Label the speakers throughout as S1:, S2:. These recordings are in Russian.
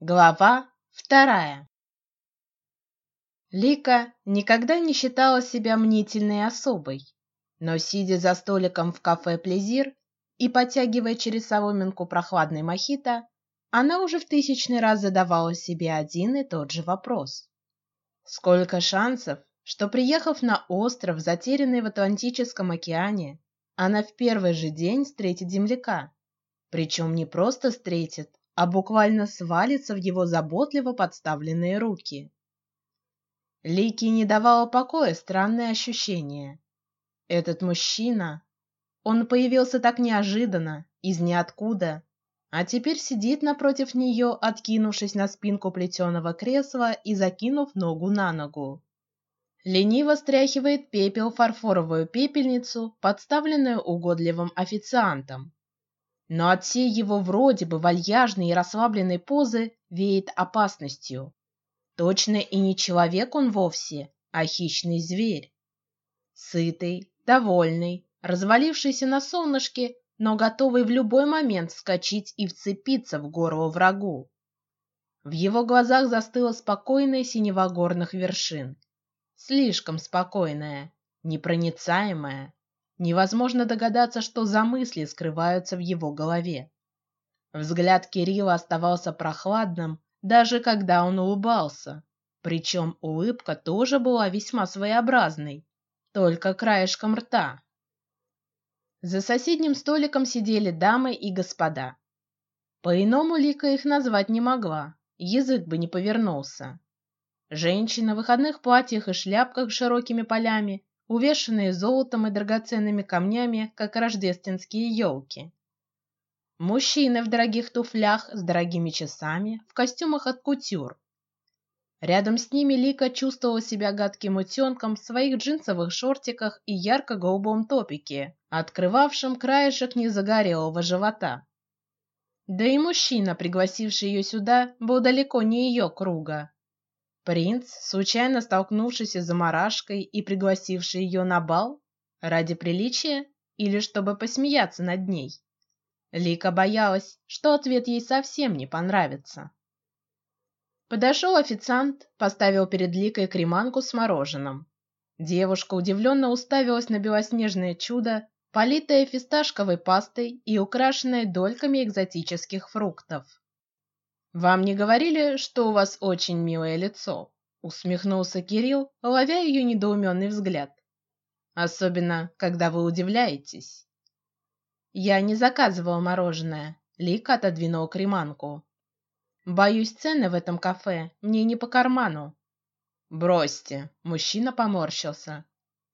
S1: Глава вторая. Лика никогда не считала себя мнительной особой, но сидя за столиком в кафе Плезир и потягивая через соломинку прохладный мохито, она уже в тысячный раз задавала себе один и тот же вопрос: сколько шансов, что приехав на остров, затерянный в Атлантическом океане, она в первый же день встретит земляка, причем не просто встретит, а буквально свалится в его заботливо подставленные руки. Лики не давало покоя странное ощущение. Этот мужчина, он появился так неожиданно, из ниоткуда, а теперь сидит напротив нее, откинувшись на спинку плетеного кресла и закинув ногу на ногу. Лениво стряхивает пепел фарфоровую пепельницу, подставленную угодливым официантом но от всей его вроде бы вальяжной и расслабленной позы веет опасностью. Точно и не человек он вовсе, а хищный зверь. Сытый, довольный, развалившийся на солнышке, но готовый в любой момент вскочить и вцепиться в горло врагу. В его глазах застыла спокойная синева горных вершин, слишком спокойная, непроницаемая, Невозможно догадаться, что за мысли скрываются в его голове. Взгляд Кирилла оставался прохладным, даже когда он улыбался. Причем улыбка тоже была весьма своеобразной, только краешком рта. За соседним столиком сидели дамы и господа. По-иному Лика их назвать не могла, язык бы не повернулся. Женщины в выходных платьях и шляпках с широкими полями увешанные золотом и драгоценными камнями, как рождественские елки. Мужчины в дорогих туфлях с дорогими часами, в костюмах от кутюр. Рядом с ними Лика чувствовала себя гадким утенком в своих джинсовых шортиках и ярко-голубом топике, открывавшем краешек незагорелого живота. Да и мужчина, пригласивший ее сюда, был далеко не ее круга. Принц, случайно столкнувшийся с заморашкой и пригласивший ее на бал ради приличия или чтобы посмеяться над ней. Лика боялась, что ответ ей совсем не понравится. Подошел официант, поставил перед Ликой креманку с мороженым. Девушка удивленно уставилась на белоснежное чудо, политое фисташковой пастой и украшенное дольками экзотических фруктов. Вам не говорили, что у вас очень милое лицо? Усмехнулся Кирилл, ловя ее недоуменный взгляд. Особенно, когда вы удивляетесь. Я не заказывал мороженое. Лика отодвинул креманку. Боюсь, цены в этом кафе мне не по карману. Бросьте, мужчина поморщился.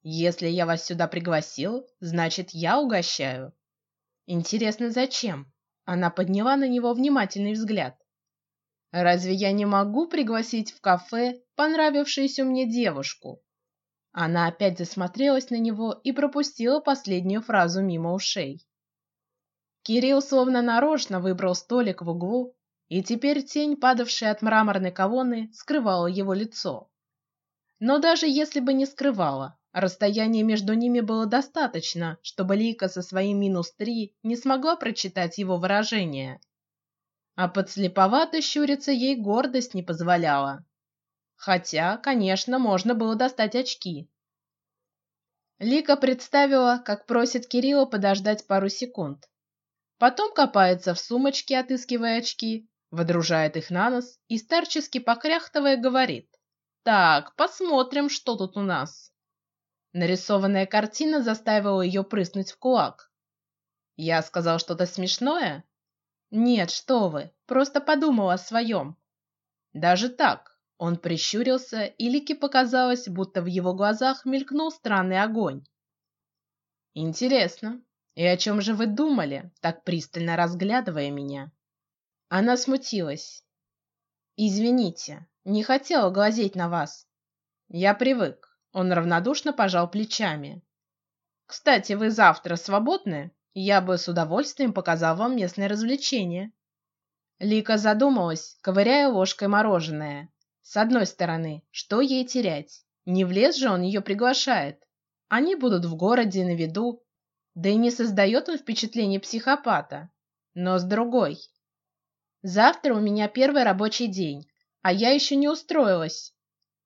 S1: Если я вас сюда пригласил, значит я угощаю. Интересно, зачем? Она подняла на него внимательный взгляд. Разве я не могу пригласить в кафе понравившуюся мне девушку? Она опять засмотрелась на него и пропустила последнюю фразу мимо ушей. Кирилл словно нарочно выбрал столик в углу, и теперь тень, падавшая от мраморной колонны, скрывала его лицо. Но даже если бы не скрывала, расстояние между ними было достаточно, чтобы Лика со своим минус три не смогла прочитать его выражение а подслеповато щуриться ей гордость не позволяла. Хотя, конечно, можно было достать очки. Лика представила, как просит Кирилла подождать пару секунд, потом копается в сумочке, отыскивая очки, водружает их на нос и старчески покряхтывая говорит: "Так, посмотрим, что тут у нас". Нарисованная картина заставила ее прыснуть в кулак. Я сказал что-то смешное. Нет, что вы, просто подумал о своем. Даже так. Он прищурился, и Лике показалось, будто в его глазах мелькнул странный огонь. Интересно, и о чем же вы думали, так пристально разглядывая меня? Она смутилась. Извините, не хотела глазеть на вас. Я привык. Он равнодушно пожал плечами. Кстати, вы завтра свободны? Я бы с удовольствием показал вам местное развлечение. Лика задумалась, ковыряя ложкой мороженое. С одной стороны, что ей терять? Не в лес же он ее приглашает. Они будут в городе на виду, да и не создает он впечатление психопата. Но с другой, Завтра у меня первый рабочий день, а я еще не устроилась.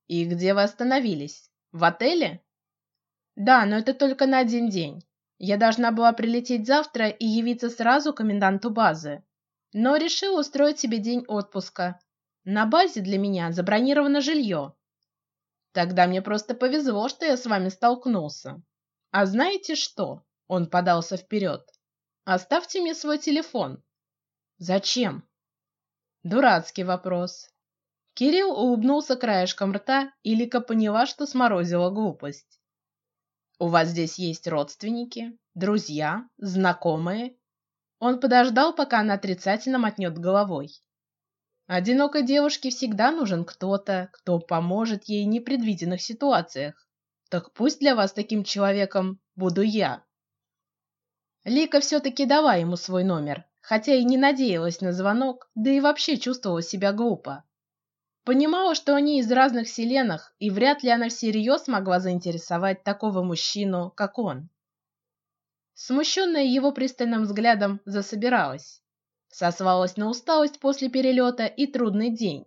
S1: И где вы остановились? В отеле? Да, но это только на один день. Я должна была прилететь завтра и явиться сразу коменданту базы, но решил устроить себе день отпуска. На базе для меня забронировано жилье. Тогда мне просто повезло, что я с вами столкнулся. А знаете что? Он подался вперед. Оставьте мне свой телефон. Зачем? Дурацкий вопрос. Кирилл улыбнулся краешком рта, и Лика поняла, что сморозила глупость. У вас здесь есть родственники, друзья, знакомые? Он подождал, пока она отрицательно мотнет головой. Одинокой девушке всегда нужен кто-то, кто поможет ей в непредвиденных ситуациях. Так пусть для вас таким человеком буду я. Лика все-таки дала ему свой номер, хотя и не надеялась на звонок, да и вообще чувствовала себя глупо. Понимала, что они из разных вселенных, и вряд ли она всерьез могла заинтересовать такого мужчину, как он. Смущенная его пристальным взглядом, засобиралась сослалась на усталость после перелета и трудный день.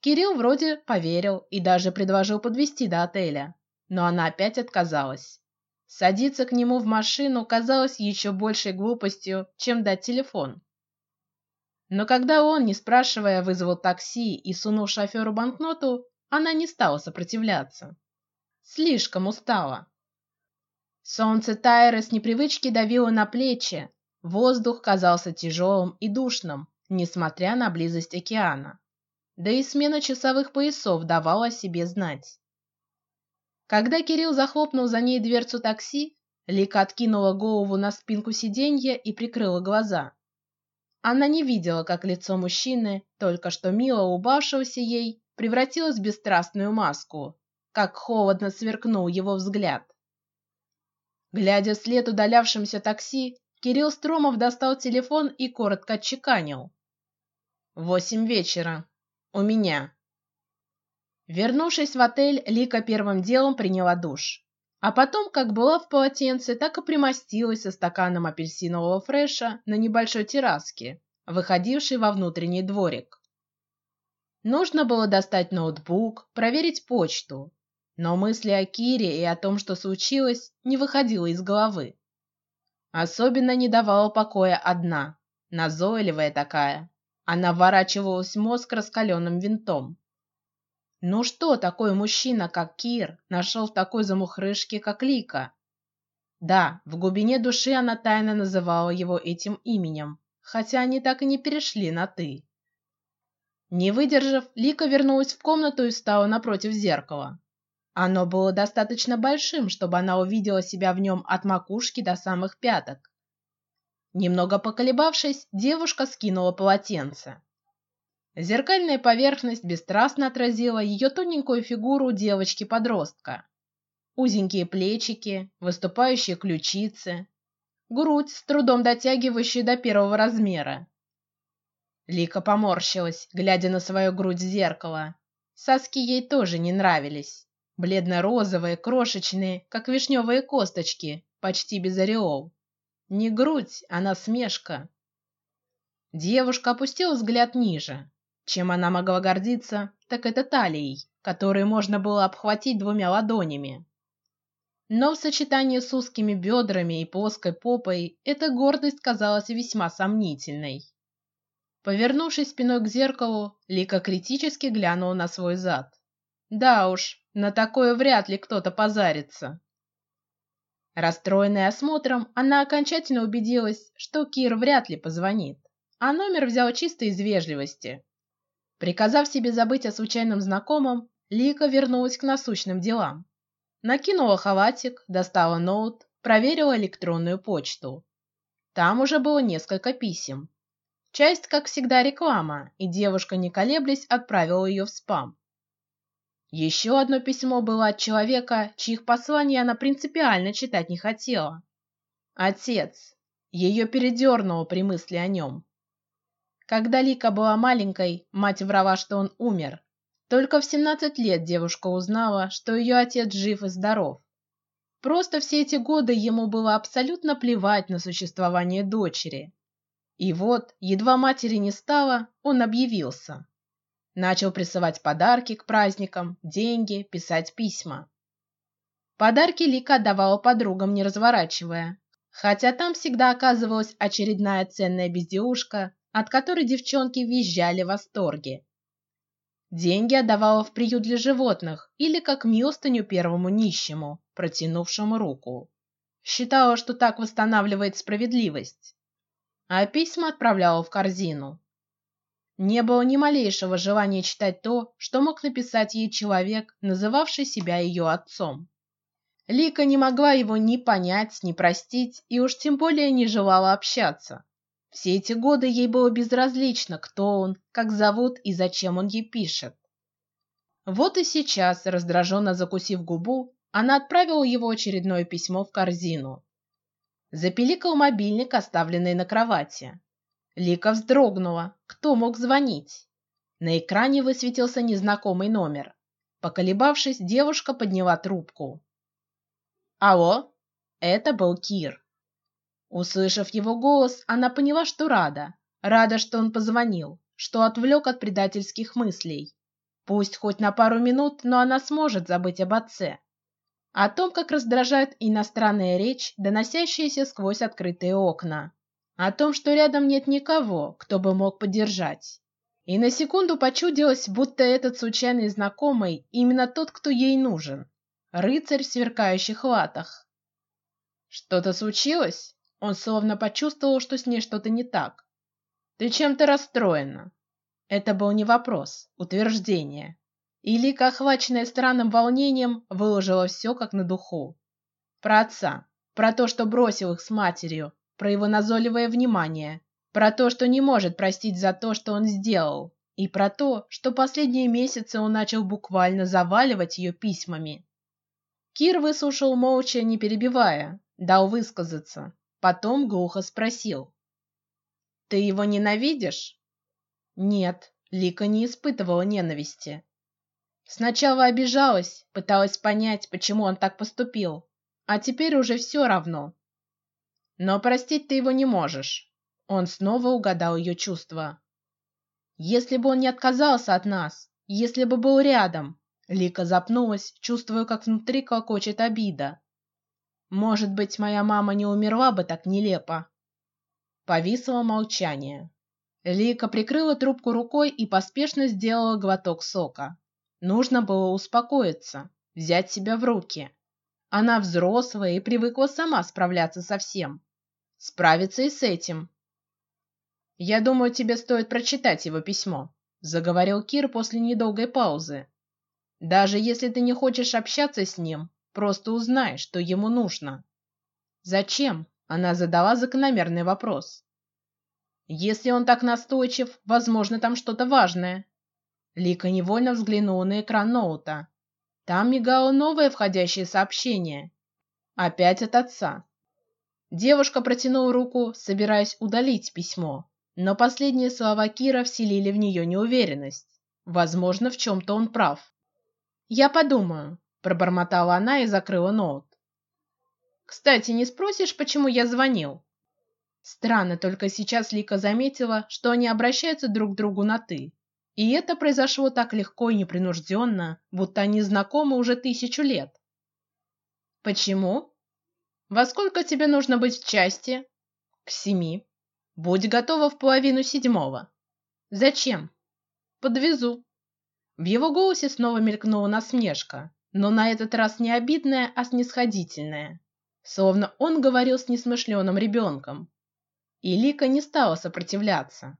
S1: Кирилл вроде поверил и даже предложил подвести до отеля, но она опять отказалась. Садиться к нему в машину казалось еще большей глупостью, чем дать телефон. Но когда он, не спрашивая, вызвал такси и сунул шоферу банкноту, она не стала сопротивляться. Слишком устала. Солнце Тайры с непривычки давило на плечи, Воздух казался тяжелым и душным, несмотря на близость океана. Да и смена часовых поясов давала себе знать. Когда Кирилл захлопнул за ней дверцу такси, Лика откинула голову на спинку сиденья и прикрыла глаза. Она не видела, как лицо мужчины, только что мило улыбавшегося ей, превратилось в бесстрастную маску, как холодно сверкнул его взгляд. Глядя вслед удалявшимся такси, Кирилл Стромов достал телефон и коротко отчеканил: "Восемь вечера. У меня". Вернувшись в отель, Лика первым делом приняла душ, а потом, как была в полотенце, так и примостилась со стаканом апельсинового фреша на небольшой терраске, выходившей во внутренний дворик. Нужно было достать ноутбук, проверить почту, но мысли о Кире и о том, что случилось, не выходило из головы. Особенно не давала покоя одна, назойливая такая. Она ворачивалась мозг раскаленным винтом. Ну что такой мужчина, как Кир, нашел в такой замухрышке, как Лика? Да, в глубине души она тайно называла его этим именем, хотя они так и не перешли на ты. Не выдержав, Лика вернулась в комнату и стала напротив зеркала. Оно было достаточно большим, чтобы она увидела себя в нем от макушки до самых пяток. Немного поколебавшись, девушка скинула полотенце. Зеркальная поверхность бесстрастно отразила ее тоненькую фигуру девочки-подростка. Узенькие плечики, выступающие ключицы, грудь с трудом дотягивающая до первого размера. Лика поморщилась, глядя на свою грудь в зеркало. Соски ей тоже не нравились бледно-розовые, крошечные, как вишневые косточки, почти без ореол. Не грудь, а насмешка. Девушка опустила взгляд ниже. Чем она могла гордиться, так это талией, которую можно было обхватить двумя ладонями. Но в сочетании с узкими бедрами и плоской попой эта гордость казалась весьма сомнительной. Повернувшись спиной к зеркалу, Лика критически глянула на свой зад. Да уж, на такое вряд ли кто-то позарится. Расстроенная осмотром, она окончательно убедилась, что Кир вряд ли позвонит, а номер взял чисто из вежливости. Приказав себе забыть о случайном знакомом, Лика вернулась к насущным делам. Накинула халатик, достала ноут, проверила электронную почту. Там уже было несколько писем. Часть, как всегда, реклама, и девушка, не колеблясь, отправила ее в спам. Еще одно письмо было от человека, чьих посланий она принципиально читать не хотела. Отец. Ее передернуло при мысли о нем. Когда Лика была маленькой, мать врала, что он умер. Только в 17 лет девушка узнала, что ее отец жив и здоров. Просто все эти годы ему было абсолютно плевать на существование дочери. И вот, едва матери не стало, он объявился. Начал присылать подарки к праздникам, деньги, писать письма. Подарки Лика отдавала подругам, не разворачивая, хотя там всегда оказывалась очередная ценная безделушка, от которой девчонки визжали в восторге. Деньги отдавала в приют для животных или как милостыню первому нищему, протянувшему руку. Считала, что так восстанавливает справедливость а письма отправляла в корзину. Не было ни малейшего желания читать то, что мог написать ей человек, называвший себя ее отцом. Лика не могла его ни понять, ни простить, и уж тем более не желала общаться. Все эти годы ей было безразлично, кто он, как зовут и зачем он ей пишет. Вот и сейчас, раздраженно закусив губу, она отправила его очередное письмо в корзину. Запиликал мобильник, оставленный на кровати. Лика вздрогнула. Кто мог звонить? На экране высветился незнакомый номер. Поколебавшись, девушка подняла трубку. Алло, это был Кир. Услышав его голос, она поняла, что рада, рада, что он позвонил, что отвлек от предательских мыслей. Пусть хоть на пару минут, но она сможет забыть об отце о том, как раздражает иностранная речь, доносящаяся сквозь открытые окна, о том, что рядом нет никого, кто бы мог поддержать. И на секунду почудилось, будто этот случайный знакомый именно тот, кто ей нужен, рыцарь в сверкающих латах. Что-то случилось? Он словно почувствовал, что с ней что-то не так. Ты чем-то расстроена? Это был не вопрос, утверждение. И Лика, охваченная странным волнением, выложила все как на духу. Про отца, про то, что бросил их с матерью, про его назойливое внимание, про то, что не может простить за то, что он сделал, и про то, что последние месяцы он начал буквально заваливать ее письмами. Кир выслушал молча, не перебивая, дал высказаться, потом глухо спросил: "Ты его ненавидишь?" Нет, Лика не испытывала ненависти. Сначала обижалась, пыталась понять, почему он так поступил, а теперь уже все равно. Но простить ты его не можешь. Он снова угадал ее чувства. Если бы он не отказался от нас, если бы был рядом, Лика запнулась, чувствуя, как внутри колокочет обида. Может быть, моя мама не умерла бы так нелепо. Повисло молчание. Лика прикрыла трубку рукой и поспешно сделала глоток сока. Нужно было успокоиться, взять себя в руки. Она взрослая и привыкла сама справляться со всем. Справиться и с этим. Я думаю, тебе стоит прочитать его письмо, заговорил Кир после недолгой паузы. Даже если ты не хочешь общаться с ним, просто узнай, что ему нужно. Зачем? Она задала закономерный вопрос. Если он так настойчив, возможно, там что-то важное. Лика невольно взглянула на экран ноута. Там мигало новое входящее сообщение. Опять от отца. Девушка протянула руку, собираясь удалить письмо, но последние слова Кира вселили в нее неуверенность. Возможно, в чем-то он прав. Я подумаю, пробормотала она и закрыла ноут. Кстати, не спросишь, почему я звонил? Странно, только сейчас Лика заметила, что они обращаются друг к другу на ты. И это произошло так легко и непринужденно, будто они знакомы уже тысячу лет. Почему? Во сколько тебе нужно быть в части? К семи. Будь готова в половину седьмого. Зачем? Подвезу. В его голосе снова мелькнула насмешка, но на этот раз не обидная, а снисходительная, словно он говорил с несмышленым ребенком. И Лика не стала сопротивляться.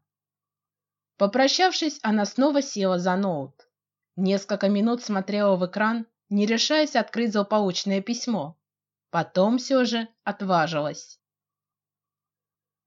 S1: Попрощавшись, она снова села за ноут. Несколько минут смотрела в экран, не решаясь открыть злополучное письмо. Потом все же отважилась.